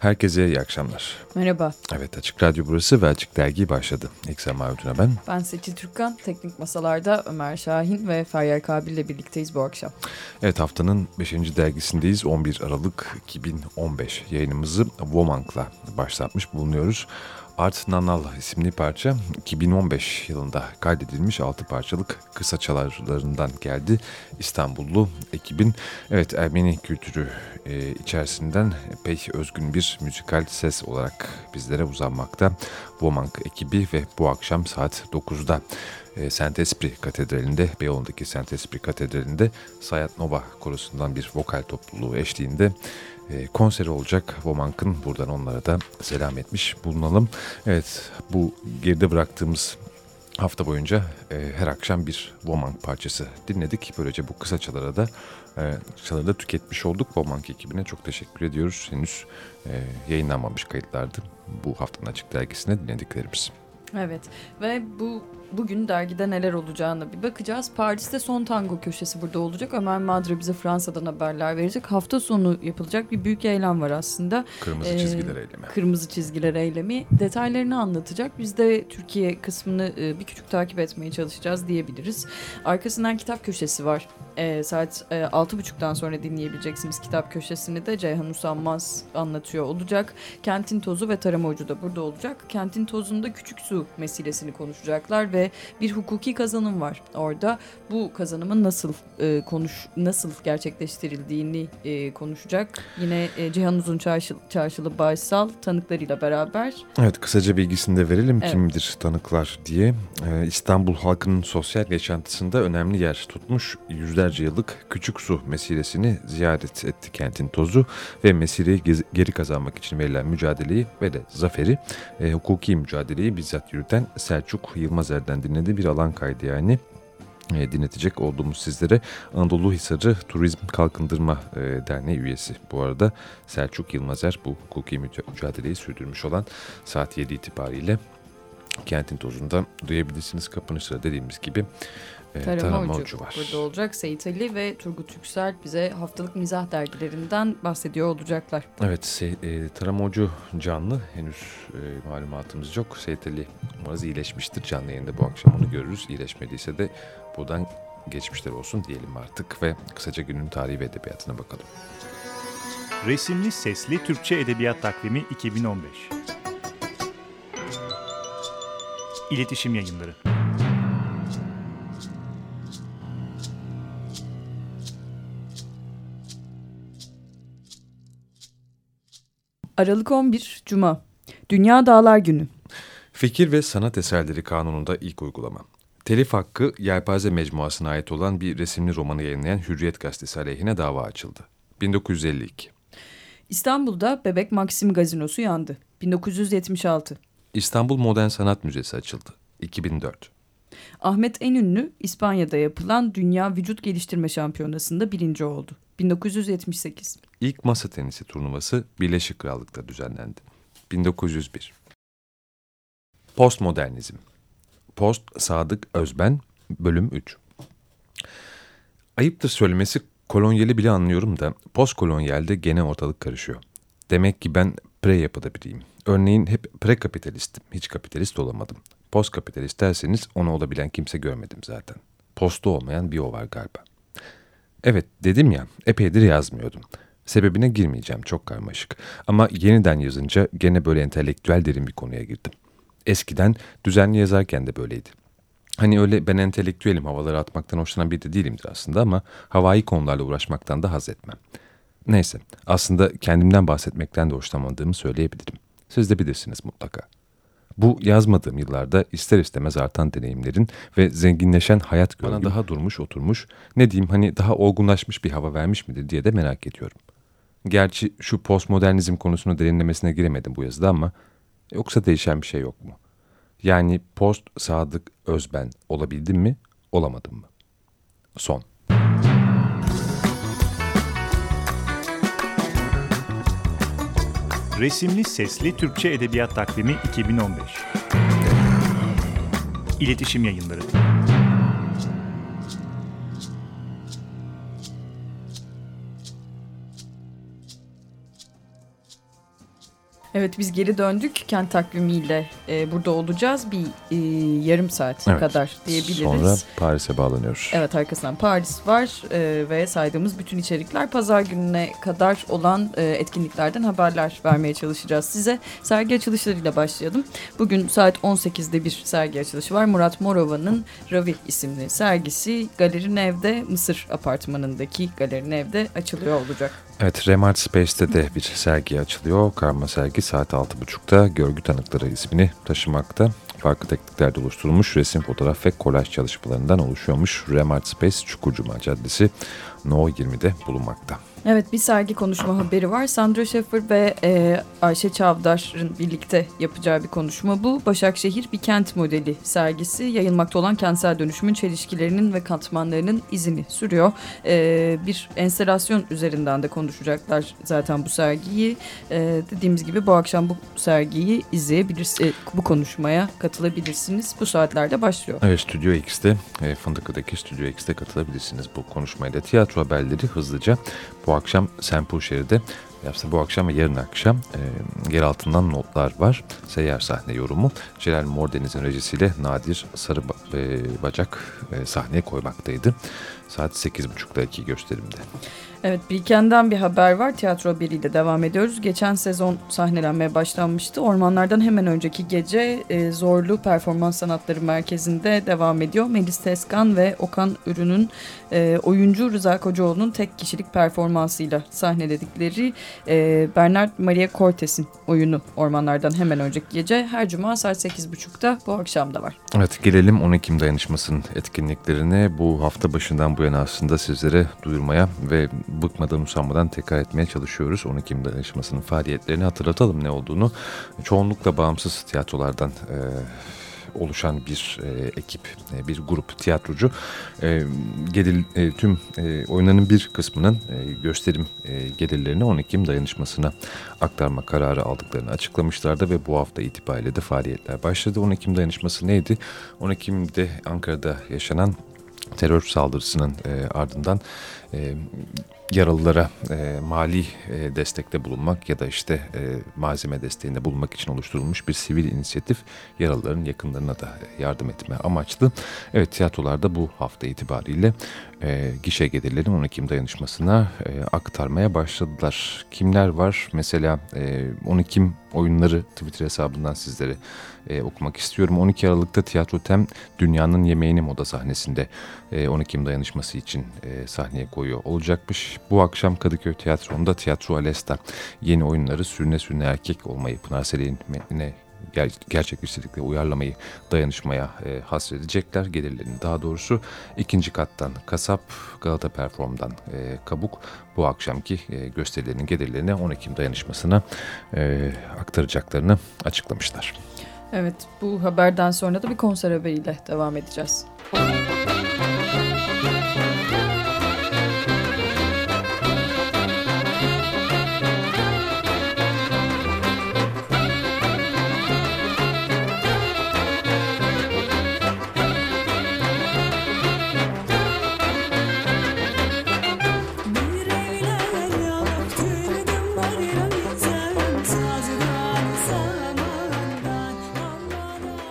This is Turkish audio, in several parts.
Herkese iyi akşamlar. Merhaba. Evet Açık Radyo burası ve Açık Dergi başladı. İksen Mavutuna ben. Ben Seçil Türkkan. Teknik Masalar'da Ömer Şahin ve Feryal Kabil ile birlikteyiz bu akşam. Evet haftanın 5. dergisindeyiz. 11 Aralık 2015 yayınımızı Womank'la başlatmış bulunuyoruz. Art Nanal isimli parça 2015 yılında kaydedilmiş 6 parçalık kısa çalarlarından geldi. İstanbullu ekibin evet Ermeni kültürü e, içerisinden pek özgün bir müzikal ses olarak bizlere uzanmakta. Womank ekibi ve bu akşam saat 9'da e, Saint Esprit Katedrali'nde, Beyoğlu'ndaki Saint Esprit Katedrali'nde Sayat Nova korusundan bir vokal topluluğu eşliğinde konseri olacak. Womank'ın buradan onlara da selam etmiş bulunalım. Evet bu geride bıraktığımız hafta boyunca e, her akşam bir Womank parçası dinledik. Böylece bu kısa çalara da e, kısaları da tüketmiş olduk. Womank ekibine çok teşekkür ediyoruz. Henüz e, yayınlanmamış kayıtlardı bu haftanın açık dergisine dinlediklerimiz. Evet ve bu bugün dergide neler olacağına bir bakacağız. Paris'te son tango köşesi burada olacak. Ömer Madre bize Fransa'dan haberler verecek. Hafta sonu yapılacak bir büyük eylem var aslında. Kırmızı ee, çizgiler eylemi. Kırmızı çizgiler eylemi. Detaylarını anlatacak. Biz de Türkiye kısmını e, bir küçük takip etmeye çalışacağız diyebiliriz. Arkasından kitap köşesi var. E, saat e, 6.30'dan sonra dinleyebileceksiniz kitap köşesini de Ceyhan Usanmaz anlatıyor olacak. Kentin tozu ve tarama ucu da burada olacak. Kentin tozunda küçük su meselesini konuşacaklar ve ve bir hukuki kazanım var orada. Bu kazanımın nasıl e, konuş nasıl gerçekleştirildiğini e, konuşacak. Yine e, Cihan Uzun Çarşılı, Çarşılı Baysal tanıklarıyla beraber. Evet kısaca bilgisini de verelim evet. kimdir tanıklar diye. Ee, İstanbul halkının sosyal yaşantısında önemli yer tutmuş yüzlerce yıllık küçük su meselesini ziyaret etti kentin tozu ve meseleyi geri kazanmak için verilen mücadeleyi ve de zaferi e, hukuki mücadeleyi bizzat yürüten Selçuk Yılmazer'den Dergi'den dinlediği bir alan kaydı yani e, dinletecek olduğumuz sizlere Anadolu Hisarı Turizm Kalkındırma e, Derneği üyesi. Bu arada Selçuk Yılmazer bu hukuki mücadeleyi sürdürmüş olan saat 7 itibariyle kentin tozunda duyabilirsiniz. Kapanışta dediğimiz gibi e, Tarama, Tarama Ucu, Ucu var. Burada olacak. Seyit Ali ve Turgut Yüksel bize haftalık mizah dergilerinden bahsediyor olacaklar. Evet, e, Tarama Ucu canlı. Henüz e, malumatımız yok. Seyit Ali umarız iyileşmiştir. Canlı yayında bu akşam onu görürüz. İyileşmediyse de buradan geçmişler olsun diyelim artık ve kısaca günün tarihi ve edebiyatına bakalım. Resimli Sesli Türkçe Edebiyat Takvimi 2015 İletişim Yayınları Aralık 11 Cuma Dünya Dağlar Günü Fikir ve Sanat Eserleri Kanunu'nda ilk uygulama. Telif hakkı Yelpaze Mecmuası'na ait olan bir resimli romanı yayınlayan Hürriyet Gazetesi aleyhine dava açıldı. 1952 İstanbul'da Bebek Maxim Gazinosu yandı. 1976 İstanbul Modern Sanat Müzesi açıldı. 2004 Ahmet Enünlü İspanya'da yapılan Dünya Vücut Geliştirme Şampiyonası'nda birinci oldu. 1978 İlk masa tenisi turnuvası Birleşik Krallık'ta düzenlendi. 1901 Postmodernizm Post Sadık Özben Bölüm 3 Ayıptır söylemesi kolonyeli bile anlıyorum da postkolonyelde gene ortalık karışıyor. Demek ki ben pre yapıda biriyim. Örneğin hep pre kapitalistim, hiç kapitalist olamadım. Post kapitalist derseniz onu olabilen kimse görmedim zaten. Postu olmayan bir o var galiba. Evet dedim ya epeydir yazmıyordum. Sebebine girmeyeceğim çok karmaşık. Ama yeniden yazınca gene böyle entelektüel derin bir konuya girdim. Eskiden düzenli yazarken de böyleydi. Hani öyle ben entelektüelim havaları atmaktan hoşlanan biri de değilimdir aslında ama havai konularla uğraşmaktan da haz etmem. Neyse aslında kendimden bahsetmekten de hoşlanmadığımı söyleyebilirim. Siz de bilirsiniz mutlaka. Bu yazmadığım yıllarda ister istemez artan deneyimlerin ve zenginleşen hayat görgüm bana daha durmuş oturmuş, ne diyeyim hani daha olgunlaşmış bir hava vermiş midir diye de merak ediyorum. Gerçi şu postmodernizm konusunu derinlemesine giremedim bu yazıda ama yoksa değişen bir şey yok mu? Yani post Sadık Özben olabildim mi, olamadım mı? Son. Resimli Sesli Türkçe Edebiyat Takvimi 2015 İletişim Yayınları Evet biz geri döndük. Kent takvimiyle e, burada olacağız. Bir e, yarım saat Evet. kadar diyebiliriz. Sonra Paris'e bağlanıyoruz. Evet arkasından Paris var e, ve saydığımız bütün içerikler pazar gününe kadar olan e, etkinliklerden haberler vermeye çalışacağız size. Sergi açılışlarıyla başlayalım. Bugün saat 18'de bir sergi açılışı var. Murat Morova'nın Ravi isimli sergisi Galeri Nev'de Mısır apartmanındaki Galeri Nev'de açılıyor olacak. Evet, Remart Space'te de bir sergi açılıyor. Karma sergi saat 6.30'da Görgü Tanıkları ismini taşımakta. Farklı tekniklerde oluşturulmuş resim, fotoğraf ve kolaj çalışmalarından oluşuyormuş. Remart Space Çukurcuma Caddesi No 20'de bulunmakta. Evet bir sergi konuşma haberi var. Sandra Şeffer ve e, Ayşe Çavdar'ın birlikte yapacağı bir konuşma bu. Başakşehir bir kent modeli sergisi yayılmakta olan kentsel dönüşümün çelişkilerinin ve katmanlarının izini sürüyor. E, bir enstelasyon üzerinden de konuşacaklar zaten bu sergiyi. E, dediğimiz gibi bu akşam bu sergiyi izleyebilirsiniz. bu konuşmaya katılabilirsiniz. Bu saatlerde başlıyor. Evet, Stüdyo X'te, e, Fındıklı'daki Stüdyo X'te katılabilirsiniz bu konuşmaya da. Tiyatro haberleri hızlıca bu akşam Sempuşehir'de Yapsa bu akşam ve yarın akşam e, yer altından notlar var. Seyyar sahne yorumu. Celal Mordeniz'in rejisiyle Nadir Sarı e, Bacak e, sahneye koymaktaydı. Saat 8.30'daki gösterimde. Evet Bilken'den bir haber var. Tiyatro haberiyle devam ediyoruz. Geçen sezon sahnelenmeye başlanmıştı. Ormanlardan hemen önceki gece e, Zorlu Performans Sanatları Merkezi'nde devam ediyor. Melis Teskan ve Okan Ürün'ün e, oyuncu Rıza Kocaoğlu'nun tek kişilik performansıyla sahneledikleri e, Bernard Maria Cortes'in oyunu Ormanlardan hemen önceki gece her cuma saat 8.30'da bu akşam da var. Evet gelelim 10 Ekim dayanışmasının etkinliklerine. Bu hafta başından bu yana aslında sizlere duyurmaya ve bıkmadan usanmadan tekrar etmeye çalışıyoruz. 10 Ekim dayanışmasının faaliyetlerini hatırlatalım ne olduğunu. Çoğunlukla bağımsız tiyatrolardan e, oluşan bir e, ekip, e, bir grup tiyatrocu. E, gelir, e, tüm e, oyunların bir kısmının e, gösterim e, gelirlerini 10 Ekim dayanışmasına aktarma kararı aldıklarını açıklamışlardı ve bu hafta itibariyle de faaliyetler başladı. 10 Ekim dayanışması neydi? 10 Ekim'de Ankara'da yaşanan terör saldırısının e, ardından e, yaralılara e, mali e, destekte bulunmak ya da işte e, malzeme desteğinde bulunmak için oluşturulmuş bir sivil inisiyatif yaralıların yakınlarına da yardım etme amaçlı. Evet tiyatrolarda bu hafta itibariyle e, gişe gelirlerini 10 Ekim dayanışmasına e, aktarmaya başladılar. Kimler var? Mesela e, 10 Ekim oyunları Twitter hesabından sizlere e, okumak istiyorum. 12 Aralık'ta Tiyatro Tem Dünyanın Yemeğini Moda sahnesinde e, 10 Ekim dayanışması için e, sahneye koyuyor olacakmış. Bu akşam Kadıköy Tiyatro'nda Tiyatro Alesta yeni oyunları Sürüne Sürüne Erkek olmayı Pınar Selek'in metnine ger gerçek bir içerikle uyarlamayı dayanışmaya e, hasredecekler. Gelirlerini daha doğrusu ikinci kattan Kasap, Galata Perform'dan e, Kabuk bu akşamki e, gösterilerinin gelirlerini 10 Ekim dayanışmasına e, aktaracaklarını açıklamışlar. Evet bu haberden sonra da bir konser haberiyle devam edeceğiz. Bir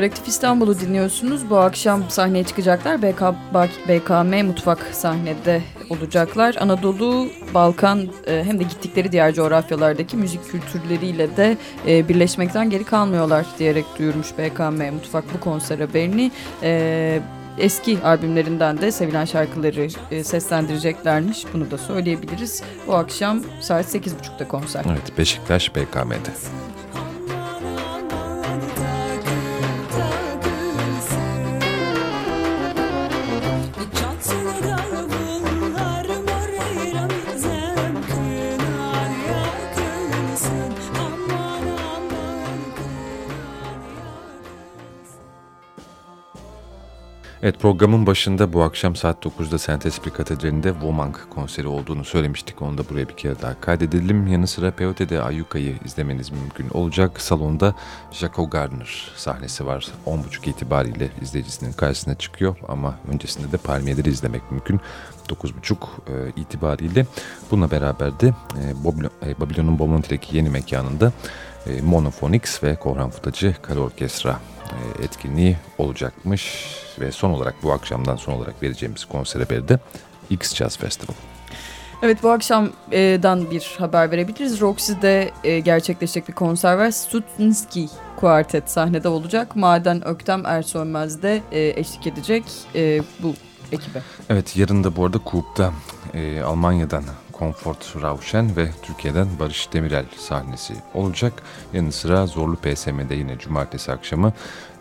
Kolektif İstanbul'u dinliyorsunuz. Bu akşam sahneye çıkacaklar. BK, BKM Mutfak sahnede olacaklar. Anadolu, Balkan e, hem de gittikleri diğer coğrafyalardaki müzik kültürleriyle de e, birleşmekten geri kalmıyorlar diyerek duyurmuş BKM Mutfak bu konser haberini. E, eski albümlerinden de sevilen şarkıları seslendireceklermiş. Bunu da söyleyebiliriz. Bu akşam saat 8.30'da konser. Evet Beşiktaş BKM'de. Evet programın başında bu akşam saat 9'da Saint Esprit Katedrali'nde Womang konseri olduğunu söylemiştik. Onu da buraya bir kere daha kaydedelim. Yanı sıra Peyote'de Ayuka'yı izlemeniz mümkün olacak. Salonda Jaco Gardner sahnesi var. 10.30 itibariyle izleyicisinin karşısına çıkıyor ama öncesinde de Palmiyeleri izlemek mümkün. 9.30 e, itibariyle. Bununla beraber de e, e, Babylon'un Bomonti'deki yeni mekanında e, e, Monophonics ve Korhan Futacı Kara Orkestra e, etkinliği olacakmış. Ve son olarak bu akşamdan son olarak vereceğimiz konser haberi de X Jazz Festival. Evet bu akşamdan bir haber verebiliriz. Roxy'de e, gerçekleşecek bir konser var. Stutnski Kuartet sahnede olacak. Maden Öktem Ersönmez de e, eşlik edecek e, bu ekibe. Evet yarın da bu arada Coop'ta e, Almanya'dan Comfort Rauschen ve Türkiye'den Barış Demirel sahnesi olacak. Yanı sıra Zorlu PSM'de yine cumartesi akşamı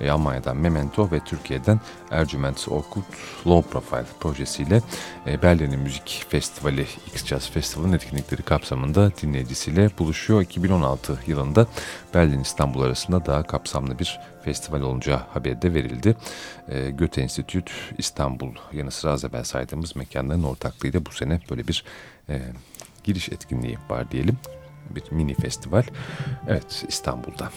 e, Almanya'dan Memento ve Türkiye'den Ercüment Orkut Low Profile projesiyle e, Berlin'in Müzik Festivali X Jazz Festival'ın etkinlikleri kapsamında dinleyicisiyle buluşuyor. 2016 yılında Berlin İstanbul arasında daha kapsamlı bir festival olacağı haberi de verildi. Göte Enstitüt İstanbul yanı sıra az evvel saydığımız mekanların ortaklığıyla bu sene böyle bir e, giriş etkinliği var diyelim. Bir mini festival. Evet İstanbul'da.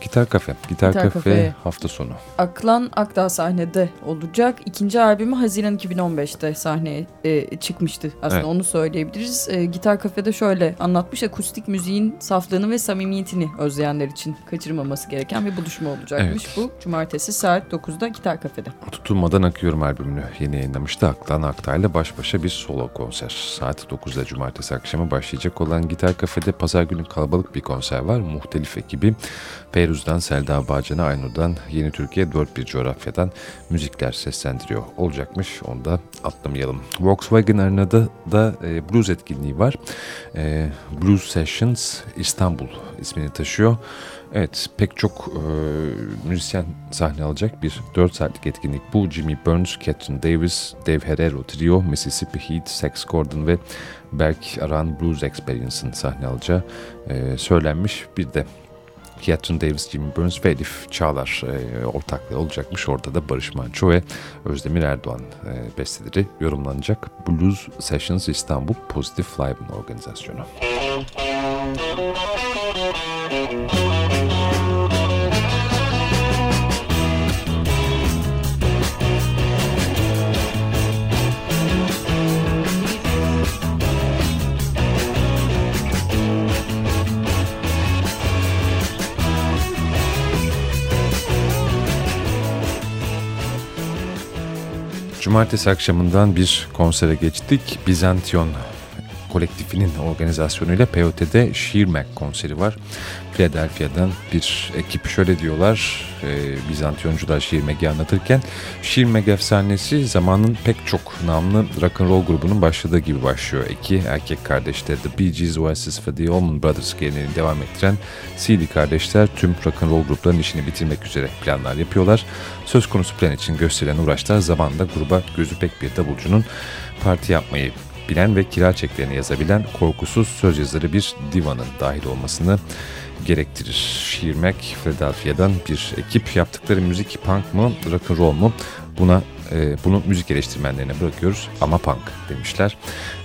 Gitar Kafe. Gitar, Gitar Kafe, Kafe. hafta sonu. Aklan Akdağ sahnede olacak. İkinci albümü Haziran 2015'te sahneye e, çıkmıştı. Aslında Evet. onu söyleyebiliriz. E, Gitar Kafe'de şöyle anlatmış. Akustik müziğin saflığını ve samimiyetini özleyenler için kaçırmaması gereken bir buluşma olacakmış. Bu cumartesi saat 9'da Gitar Kafe'de. Tutulmadan Akıyorum albümünü yeni yayınlamıştı. Aklan Aktay'la baş başa bir solo konser. Saat 9'da cumartesi akşamı başlayacak olan Gitar Kafe'de pazar günü kalabalık bir konser var. Muhtelif ekibi Peyruz'dan Selda Bağcan'a, Aynur'dan Yeni Türkiye dört bir coğrafyadan müzikler seslendiriyor olacakmış. Onu da atlamayalım. Volkswagen Arena'da da e, blues etkinliği var. E, Blues Sessions İstanbul ismini taşıyor. Evet pek çok e, müzisyen sahne alacak bir 4 saatlik etkinlik bu. Jimmy Burns, Catherine Davis, Dave Herrero Trio, Mississippi Heat, Sex Gordon ve Berk Aran Blues Experience'ın sahne alacağı e, söylenmiş. Bir de Catherine Davis, Jimmy Burns ve Elif Çağlar e, ortaklığı olacakmış. Orada da Barış Manço ve Özdemir Erdoğan e, besteleri yorumlanacak. Blues Sessions İstanbul Positive Live'ın organizasyonu. Cumartesi akşamından bir konsere geçtik. Bizantiyon kolektifinin organizasyonuyla POT'de Şiirmek konseri var. Philadelphia'dan bir ekip şöyle diyorlar e, Bizantiyoncular Şiirmek'i anlatırken Şiirmek efsanesi zamanın pek çok namlı rock'n'roll grubunun başladığı gibi başlıyor. İki erkek kardeşler The Bee Gees, Oasis ve The Allman Brothers geleneğini devam ettiren CD kardeşler tüm rock'n'roll grupların işini bitirmek üzere planlar yapıyorlar. Söz konusu plan için gösterilen uğraşlar zamanında gruba gözü pek bir davulcunun parti yapmayı bilen ve kira çeklerini yazabilen korkusuz söz yazarı bir divanın dahil olmasını gerektirir. Şiirmek Philadelphia'dan bir ekip yaptıkları müzik punk mı rock and roll mu buna e, bunu müzik eleştirmenlerine bırakıyoruz ama punk demişler.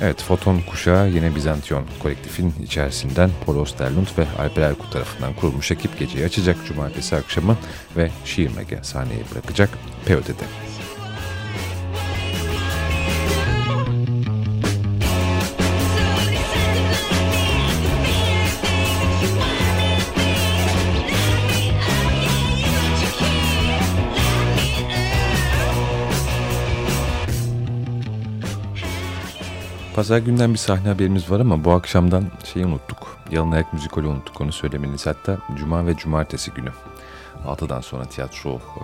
Evet Foton Kuşağı yine Bizantiyon kolektifin içerisinden Paul Osterlund ve Alper Erkut tarafından kurulmuş ekip geceyi açacak cumartesi akşamı ve Şiirmek'e sahneye bırakacak POT'de. Pazar günden bir sahne haberimiz var ama bu akşamdan şeyi unuttuk. Yalın Ayak Müzikolü unuttuk onu söylemeniz. Hatta Cuma ve Cumartesi günü. 6'dan sonra tiyatro. e,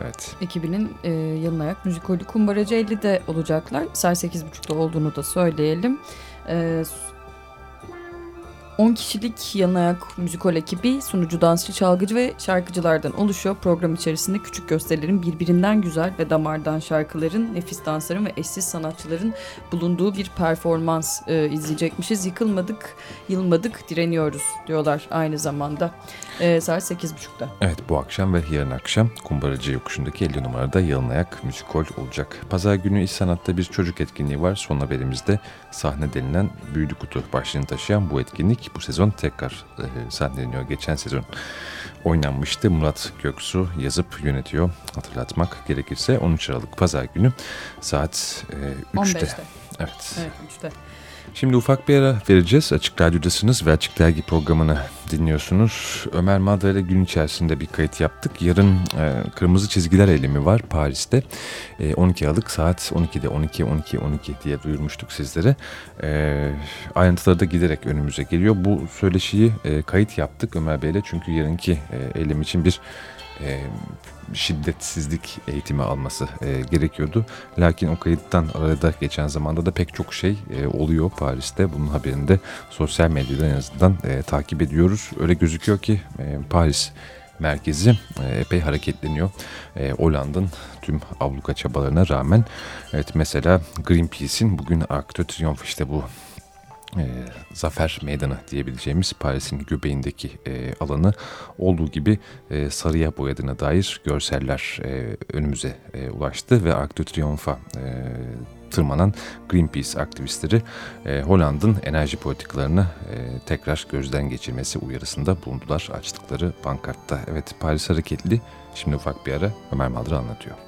evet. Ekibinin e, Yalın Ayak Müzikolü Kumbaracı 50'de olacaklar. Saat 8.30'da olduğunu da söyleyelim. E, 10 kişilik Yalın Ayak Müzikol ekibi sunucu, dansçı, çalgıcı ve şarkıcılardan oluşuyor. Program içerisinde küçük gösterilerin birbirinden güzel ve damardan şarkıların, nefis dansların ve eşsiz sanatçıların bulunduğu bir performans e, izleyecekmişiz. Yıkılmadık, yılmadık, direniyoruz diyorlar aynı zamanda. E, saat 8.30'da. Evet bu akşam ve yarın akşam Kumbaracı Yokuşu'ndaki 50 numarada Yalın Ayak Müzikol olacak. Pazar günü İş Sanat'ta bir çocuk etkinliği var. Son haberimizde sahne denilen Büyülü Kutu başlığını taşıyan bu etkinlik bu sezon tekrar e, sahneleniyor. Geçen sezon oynanmıştı. Murat Göksu yazıp yönetiyor. Hatırlatmak gerekirse 13 Aralık Pazar günü saat e, 3'te. 15'te. Evet. Evet 3'te. Şimdi ufak bir ara vereceğiz. Açık Radyo'dasınız ve Açık Dergi programını dinliyorsunuz. Ömer Madra ile gün içerisinde bir kayıt yaptık. Yarın e, Kırmızı Çizgiler Eylemi var Paris'te. E, 12 Aralık saat 12'de 12 12 12 diye duyurmuştuk sizlere. E, ayrıntıları da giderek önümüze geliyor. Bu söyleşiyi e, kayıt yaptık Ömer Bey'le çünkü yarınki e, eylem için bir e, şiddetsizlik eğitimi alması e, gerekiyordu. Lakin o kayıttan arada geçen zamanda da pek çok şey e, oluyor Paris'te. Bunun haberini de sosyal medyada en azından e, takip ediyoruz. Öyle gözüküyor ki e, Paris merkezi e, epey hareketleniyor. E, Hollanda'nın tüm avluka çabalarına rağmen evet mesela Greenpeace'in bugün Arc Triomphe işte bu e, zafer meydanı diyebileceğimiz Paris'in göbeğindeki e, alanı olduğu gibi e, sarıya boyadığına dair görseller e, önümüze e, ulaştı ve Arc de Triomphe'a e, tırmanan Greenpeace aktivistleri e, Hollanda'nın enerji politikalarını e, tekrar gözden geçirmesi uyarısında bulundular açtıkları pankartta. Evet Paris hareketli. Şimdi ufak bir ara Ömer Madra anlatıyor.